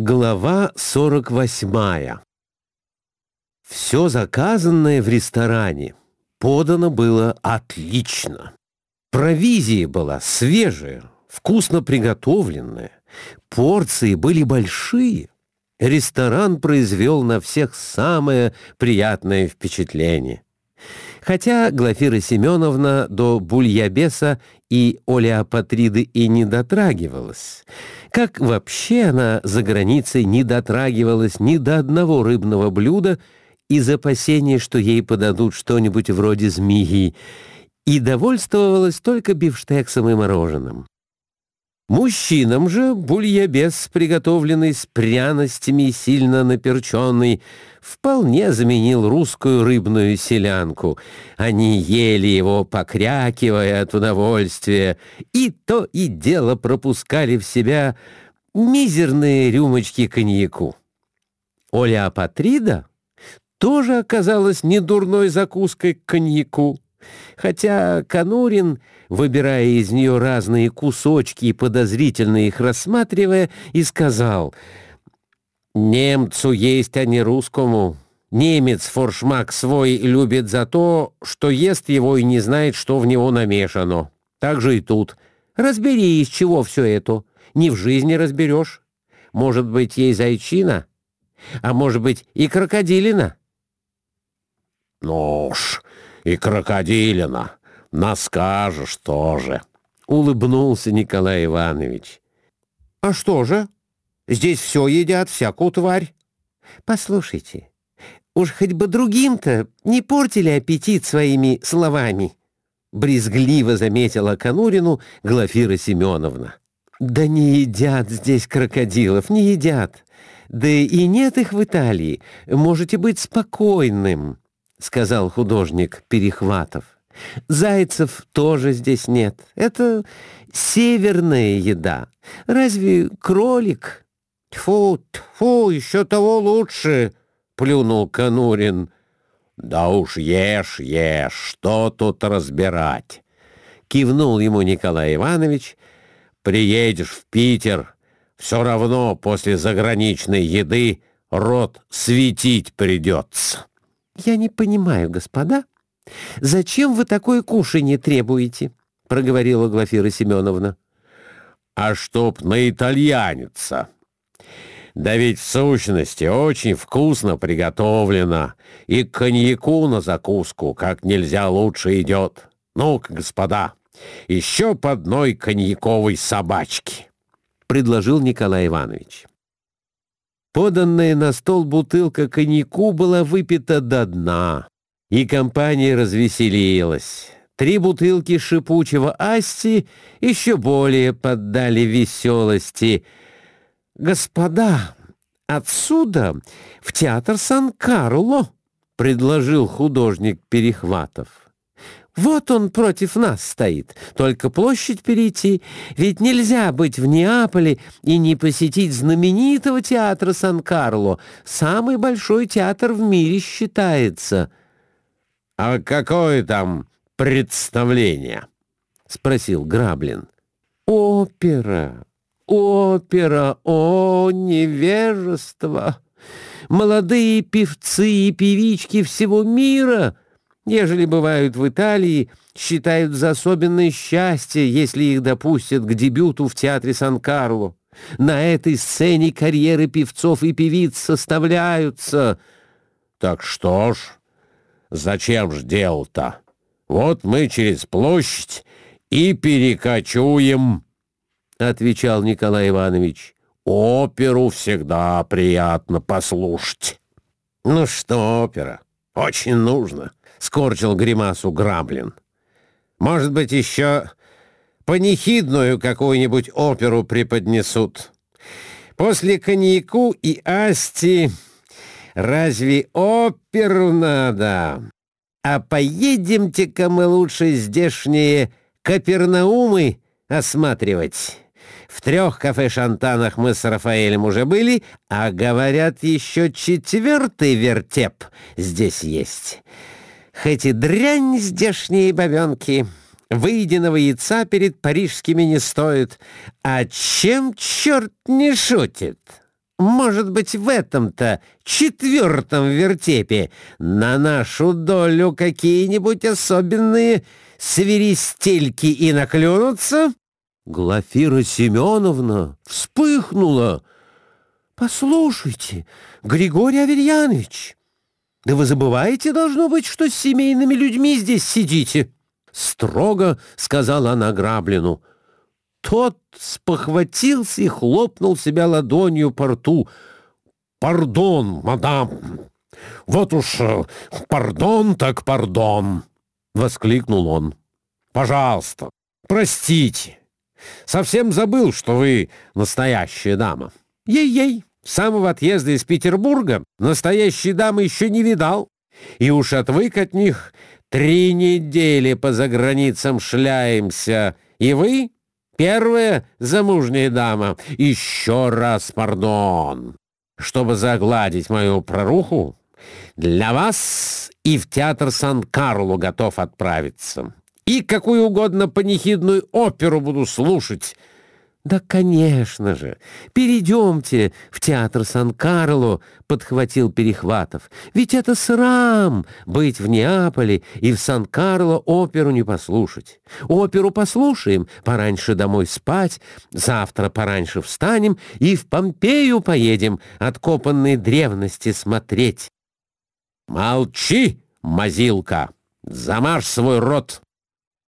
Глава 48 Все заказанное в ресторане подано было отлично. Провизия была свежая, вкусно приготовленная, порции были большие. Ресторан произвел на всех самое приятное впечатление. Хотя Глафира Семеновна до бульябеса и олеопатриды и не дотрагивалась, как вообще она за границей не дотрагивалась ни до одного рыбного блюда из опасения, что ей подадут что-нибудь вроде змеи, и довольствовалась только бифштексом и мороженым. Мужчинам же бульябес, приготовленный с пряностями и сильно наперченный, вполне заменил русскую рыбную селянку. Они ели его, покрякивая от удовольствия, и то и дело пропускали в себя мизерные рюмочки коньяку. Оля Апатрида тоже оказалась недурной закуской к коньяку. Хотя Конурин, выбирая из нее разные кусочки и подозрительно их рассматривая, и сказал «Немцу есть, а не русскому. Немец форшмак свой любит за то, что ест его и не знает, что в него намешано. Так же и тут. Разбери, из чего все это. Не в жизни разберешь. Может быть, ей зайчина, а может быть и крокодилина». «Ну уж...» и крокодилина. Наскажешь тоже. Улыбнулся Николай Иванович. А что же? Здесь все едят, всякую тварь. Послушайте, уж хоть бы другим-то не портили аппетит своими словами. Брезгливо заметила Конурину Глафира Семеновна. Да не едят здесь крокодилов, не едят. Да и нет их в Италии. Можете быть спокойным. — сказал художник Перехватов. «Зайцев тоже здесь нет. Это северная еда. Разве кролик?» «Тьфу, тьфу, еще того лучше!» — плюнул Конурин. «Да уж ешь, ешь, что тут разбирать?» — кивнул ему Николай Иванович. «Приедешь в Питер, все равно после заграничной еды рот светить придется». «Я не понимаю, господа, зачем вы такое кушанье требуете?» — проговорила Глафира Семеновна. «А чтоб на итальяница. Да ведь в сущности очень вкусно приготовлено, и к коньяку на закуску как нельзя лучше идет. Ну-ка, господа, еще по одной коньяковой собачке», — предложил Николай Иванович. Поданная на стол бутылка коньяку была выпита до дна, и компания развеселилась. Три бутылки шипучего асти еще более поддали веселости. «Господа, отсюда в театр Сан-Карло», — предложил художник Перехватов. Вот он против нас стоит. Только площадь перейти. Ведь нельзя быть в Неаполе и не посетить знаменитого театра Сан-Карло. Самый большой театр в мире считается. — А какое там представление? — спросил Граблин. — Опера, опера, о, невежество! Молодые певцы и певички всего мира — ежели бывают в Италии, считают за особенное счастье, если их допустят к дебюту в театре Сан-Карло. На этой сцене карьеры певцов и певиц составляются. Так что ж, зачем ж дело-то? Вот мы через площадь и перекочуем, — отвечал Николай Иванович. Оперу всегда приятно послушать. Ну что опера? Очень нужно. — скорчил гримасу Граблин. «Может быть, еще панихидную какую-нибудь оперу преподнесут. После коньяку и асти разве оперу надо? А поедемте-ка мы лучше здешние Капернаумы осматривать». В трех кафе-шантанах мы с Рафаэлем уже были, а, говорят, еще четвертый вертеп здесь есть. Хоть и дрянь здешние бабенки, выеденного яйца перед парижскими не стоит. А чем черт не шутит? Может быть, в этом-то четвертом вертепе на нашу долю какие-нибудь особенные свиристельки и наклюнутся?» Глафира Семеновна вспыхнула. «Послушайте, Григорий Аверьянович, да вы забываете, должно быть, что с семейными людьми здесь сидите?» Строго сказала она Граблину. Тот спохватился и хлопнул себя ладонью по рту. «Пардон, мадам! Вот уж э, пардон так пардон!» — воскликнул он. «Пожалуйста, простите. Совсем забыл, что вы настоящая дама. Ей-ей, самого отъезда из Петербурга настоящей дамы еще не видал, и уж отвык от них три недели по заграницам шляемся, и вы Первая замужняя дама. Еще раз пардон. Чтобы загладить мою проруху, для вас и в театр Сан-Карло готов отправиться. И какую угодно панихидную оперу буду слушать, «Да, конечно же! Перейдемте в театр Сан-Карло!» — подхватил Перехватов. «Ведь это срам быть в Неаполе и в Сан-Карло оперу не послушать. Оперу послушаем, пораньше домой спать, завтра пораньше встанем и в Помпею поедем откопанные древности смотреть». «Молчи, мазилка! Замажь свой рот!»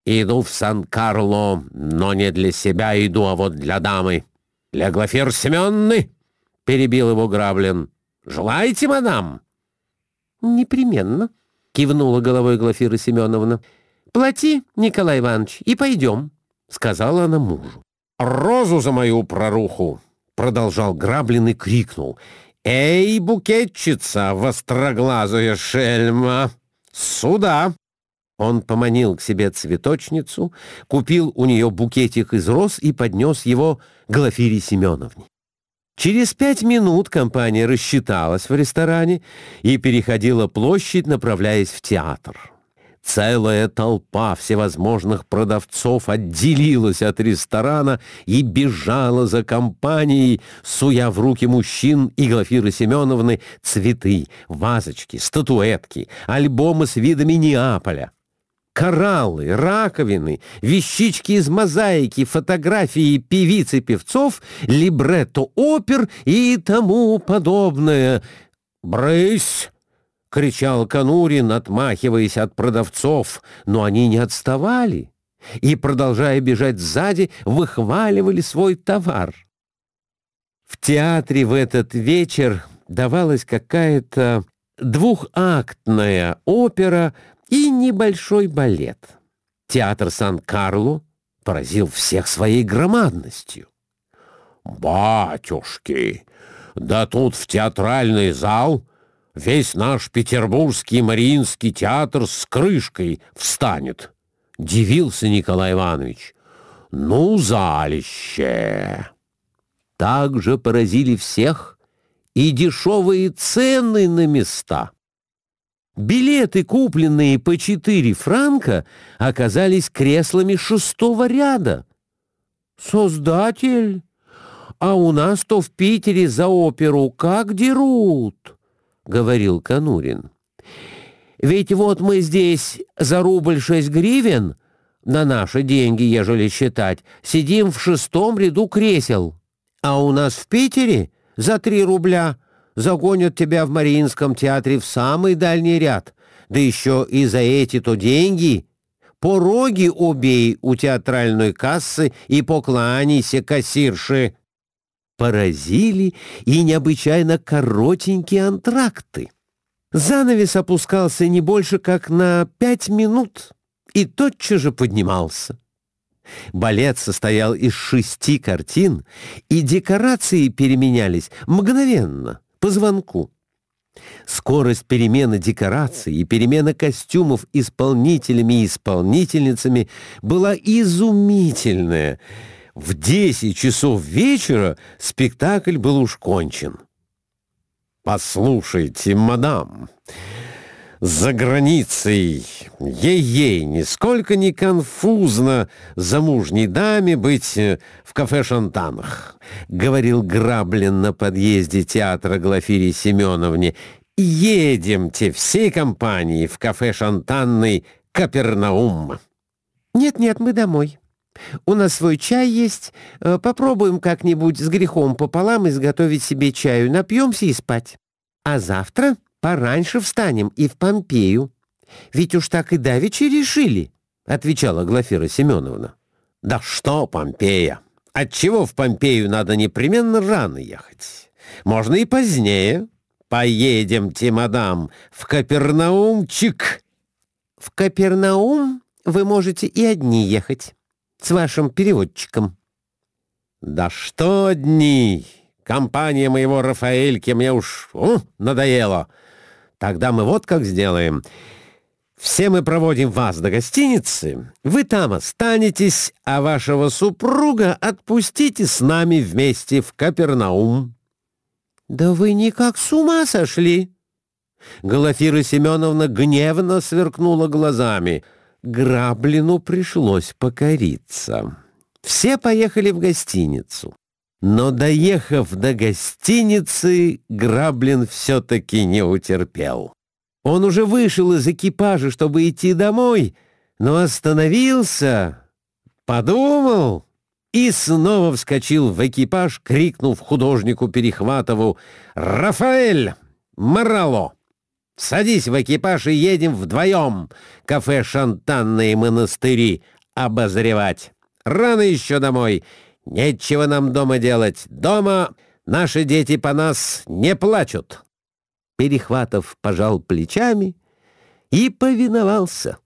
Иду в Сан-Карло, но не для себя иду, а вот для дамы. Для Глафир Семенны, — перебил его Граблин. Желаете, мадам? Непременно, — кивнула головой Глафира Семеновна. Плати, Николай Иванович, и пойдем, — сказала она мужу. Розу за мою проруху, — продолжал Граблин и крикнул. «Эй, букетчица, востроглазая шельма! Сюда!» Он поманил к себе цветочницу, купил у нее букетик из роз и поднес его Глафире Семеновне. Через пять минут компания рассчиталась в ресторане и переходила площадь, направляясь в театр. Целая толпа всевозможных продавцов отделилась от ресторана и бежала за компанией, суя в руки мужчин и Глафиры Семеновны цветы, вазочки, статуэтки, альбомы с видами Неаполя кораллы, раковины, вещички из мозаики, фотографии певиц и певцов, либретто опер и тому подобное. «Брысь!» — кричал Конурин, отмахиваясь от продавцов, но они не отставали и, продолжая бежать сзади, выхваливали свой товар. В театре в этот вечер давалась какая-то двухактная опера и небольшой балет. Театр Сан-Карло поразил всех своей громадностью. «Батюшки, да тут в театральный зал весь наш петербургский Мариинский театр с крышкой встанет», — дивился Николай Иванович. «Ну, залище!» Также поразили всех и дешевые цены на места. Билеты, купленные по 4 франка, оказались креслами шестого ряда. «Создатель, а у нас-то в Питере за оперу как дерут!» — говорил Конурин. «Ведь вот мы здесь за рубль шесть гривен, на наши деньги, ежели считать, сидим в шестом ряду кресел, а у нас в Питере за три рубля — загонят тебя в Мариинском театре в самый дальний ряд, да еще и за эти-то деньги. Пороги убей у театральной кассы и покланяйся кассирши. Поразили и необычайно коротенькие антракты. Занавес опускался не больше, как на пять минут, и тотчас же поднимался. Балет состоял из шести картин, и декорации переменялись мгновенно — по звонку. Скорость перемены декораций и перемена костюмов исполнителями и исполнительницами была изумительная. В 10 часов вечера спектакль был уж кончен. «Послушайте, мадам, за границей. Ей-ей, нисколько не конфузно замужней даме быть э, в кафе «Шантанах», — говорил Граблин на подъезде театра Глафире Семеновне. «Едемте всей компанией в кафе «Шантанный» Капернаум». «Нет-нет, мы домой. У нас свой чай есть. Э, попробуем как-нибудь с грехом пополам изготовить себе чаю, напьемся и спать. А завтра пораньше встанем и в Помпею. Ведь уж так и давеча решили», — отвечала Глафира Семеновна. «Да что Помпея? Отчего в Помпею надо непременно рано ехать? Можно и позднее. Поедемте, мадам, в Капернаумчик». «В Капернаум вы можете и одни ехать, с вашим переводчиком». «Да что одни? Компания моего Рафаэльки мне уж у, надоела. Тогда мы вот как сделаем. Все мы проводим вас до гостиницы, вы там останетесь, а вашего супруга отпустите с нами вместе в Капернаум». «Да вы никак с ума сошли!» Глафира Семеновна гневно сверкнула глазами. Граблину пришлось покориться. Все поехали в гостиницу. Но, доехав до гостиницы, Граблин все-таки не утерпел. Он уже вышел из экипажа, чтобы идти домой, но остановился, подумал и снова вскочил в экипаж, крикнув художнику Перехватову «Рафаэль! Морало! Садись в экипаж и едем вдвоем кафе «Шантанные монастыри» обозревать. Рано еще домой». Нечего нам дома делать. Дома наши дети по нас не плачут. Перехватов пожал плечами и повиновался.